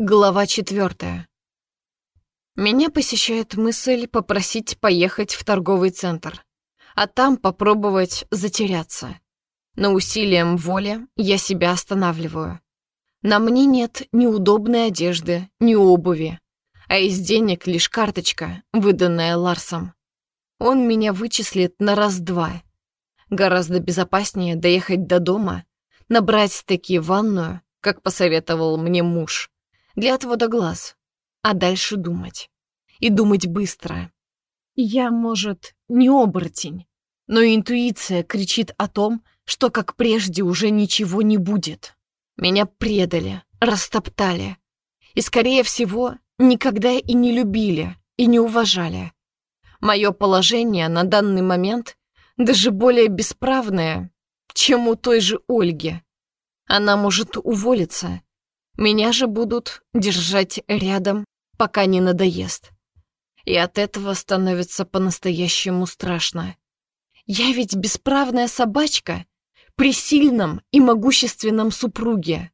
Глава четвертая. Меня посещает мысль попросить поехать в торговый центр, а там попробовать затеряться. Но усилием воли я себя останавливаю. На мне нет ни удобной одежды, ни обуви, а из денег лишь карточка, выданная Ларсом. Он меня вычислит на раз-два. Гораздо безопаснее доехать до дома, набрать таки ванную, как посоветовал мне муж, для отвода глаз, а дальше думать. И думать быстро. Я, может, не оборотень, но интуиция кричит о том, что, как прежде, уже ничего не будет. Меня предали, растоптали. И, скорее всего, никогда и не любили, и не уважали. Мое положение на данный момент даже более бесправное, чем у той же Ольги. Она может уволиться, меня же будут держать рядом, пока не надоест. И от этого становится по-настоящему страшно. Я ведь бесправная собачка при сильном и могущественном супруге.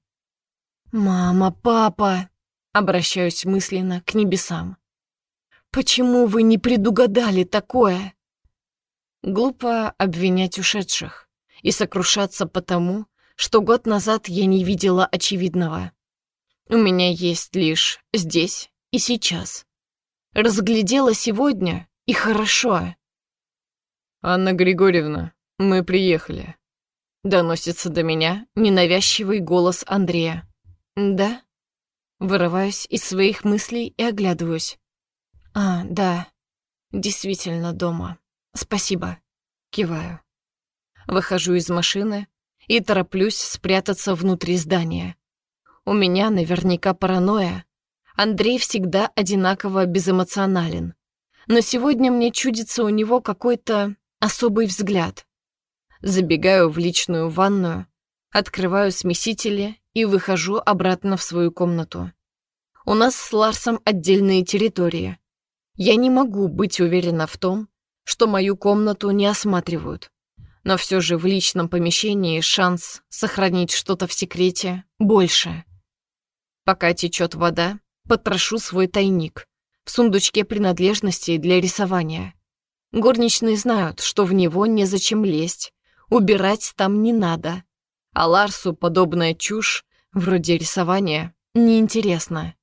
«Мама, папа!» — обращаюсь мысленно к небесам. «Почему вы не предугадали такое?» Глупо обвинять ушедших и сокрушаться потому, что год назад я не видела очевидного. У меня есть лишь здесь и сейчас. Разглядела сегодня, и хорошо. «Анна Григорьевна, мы приехали», — доносится до меня ненавязчивый голос Андрея. «Да?» Вырываюсь из своих мыслей и оглядываюсь. «А, да, действительно дома. Спасибо». Киваю. Выхожу из машины и тороплюсь спрятаться внутри здания. У меня наверняка паранойя. Андрей всегда одинаково безэмоционален. Но сегодня мне чудится у него какой-то особый взгляд. Забегаю в личную ванную, открываю смесители и выхожу обратно в свою комнату. У нас с Ларсом отдельные территории. Я не могу быть уверена в том, что мою комнату не осматривают. Но все же в личном помещении шанс сохранить что-то в секрете больше. Пока течет вода, потрошу свой тайник в сундучке принадлежностей для рисования. Горничные знают, что в него незачем лезть, убирать там не надо. А Ларсу подобная чушь, вроде рисования, неинтересна.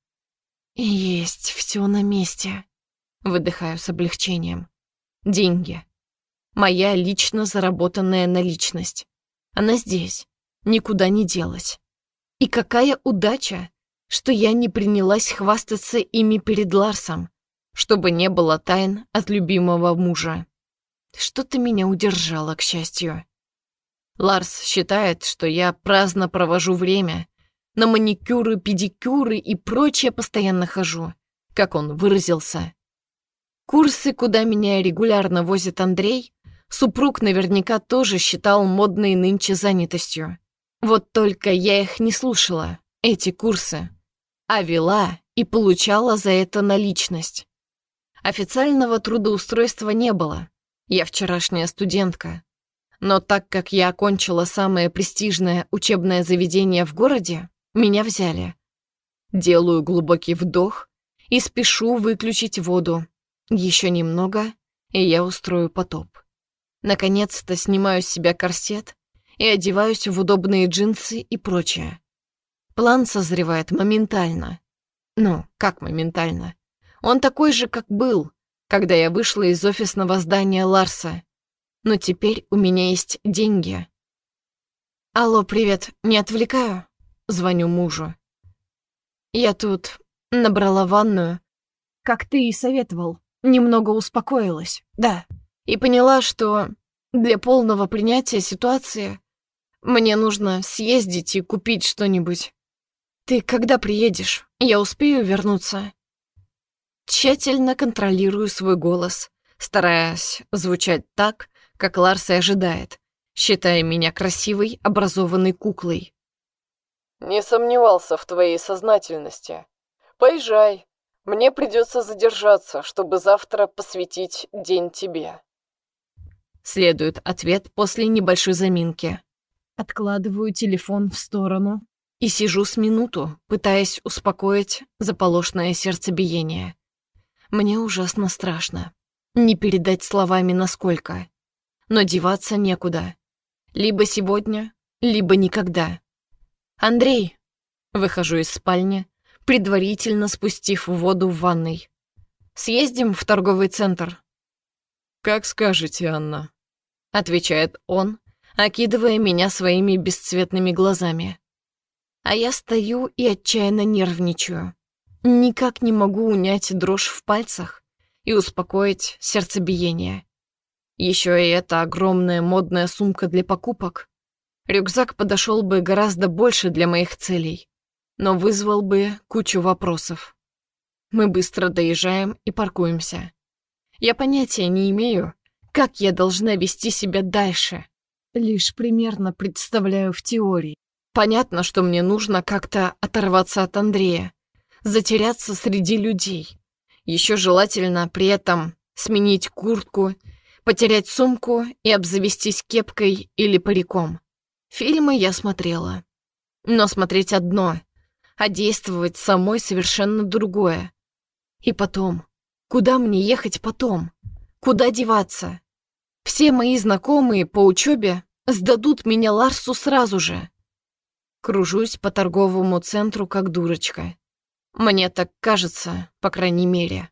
«Есть все на месте», — выдыхаю с облегчением. «Деньги. Моя лично заработанная наличность. Она здесь, никуда не делась. И какая удача, что я не принялась хвастаться ими перед Ларсом, чтобы не было тайн от любимого мужа. Что-то меня удержало, к счастью. Ларс считает, что я праздно провожу время, на маникюры, педикюры и прочее постоянно хожу, как он выразился. Курсы, куда меня регулярно возит Андрей, супруг наверняка тоже считал модной нынче занятостью. Вот только я их не слушала, эти курсы а вела и получала за это наличность. Официального трудоустройства не было. Я вчерашняя студентка. Но так как я окончила самое престижное учебное заведение в городе, меня взяли. Делаю глубокий вдох и спешу выключить воду. Еще немного, и я устрою потоп. Наконец-то снимаю с себя корсет и одеваюсь в удобные джинсы и прочее. План созревает моментально. Ну, как моментально? Он такой же, как был, когда я вышла из офисного здания Ларса. Но теперь у меня есть деньги. Алло, привет, не отвлекаю? Звоню мужу. Я тут набрала ванную. Как ты и советовал. Немного успокоилась, да. И поняла, что для полного принятия ситуации мне нужно съездить и купить что-нибудь. «Ты когда приедешь? Я успею вернуться?» Тщательно контролирую свой голос, стараясь звучать так, как Ларс и ожидает, считая меня красивой, образованной куклой. «Не сомневался в твоей сознательности. Поезжай. Мне придется задержаться, чтобы завтра посвятить день тебе». Следует ответ после небольшой заминки. Откладываю телефон в сторону и сижу с минуту, пытаясь успокоить заполошное сердцебиение. Мне ужасно страшно. Не передать словами насколько. Но деваться некуда. Либо сегодня, либо никогда. «Андрей!» Выхожу из спальни, предварительно спустив воду в ванной. «Съездим в торговый центр?» «Как скажете, Анна», — отвечает он, окидывая меня своими бесцветными глазами. А я стою и отчаянно нервничаю. Никак не могу унять дрожь в пальцах и успокоить сердцебиение. Еще и эта огромная модная сумка для покупок. Рюкзак подошел бы гораздо больше для моих целей но вызвал бы кучу вопросов. Мы быстро доезжаем и паркуемся. Я понятия не имею, как я должна вести себя дальше. Лишь примерно представляю в теории. Понятно, что мне нужно как-то оторваться от Андрея, затеряться среди людей. Еще желательно при этом сменить куртку, потерять сумку и обзавестись кепкой или париком. Фильмы я смотрела. Но смотреть одно а действовать самой совершенно другое. И потом, куда мне ехать потом? Куда деваться? Все мои знакомые по учебе сдадут меня Ларсу сразу же. Кружусь по торговому центру как дурочка. Мне так кажется, по крайней мере.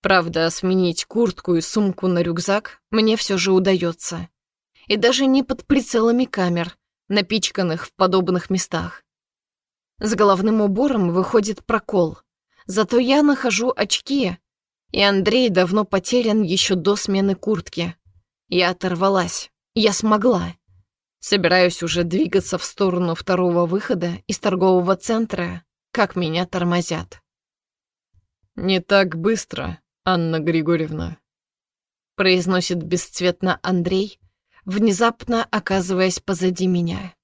Правда, сменить куртку и сумку на рюкзак мне все же удается. И даже не под прицелами камер, напичканных в подобных местах. С головным убором выходит прокол. Зато я нахожу очки, и Андрей давно потерян еще до смены куртки. Я оторвалась. Я смогла. Собираюсь уже двигаться в сторону второго выхода из торгового центра, как меня тормозят. «Не так быстро, Анна Григорьевна», произносит бесцветно Андрей, внезапно оказываясь позади меня.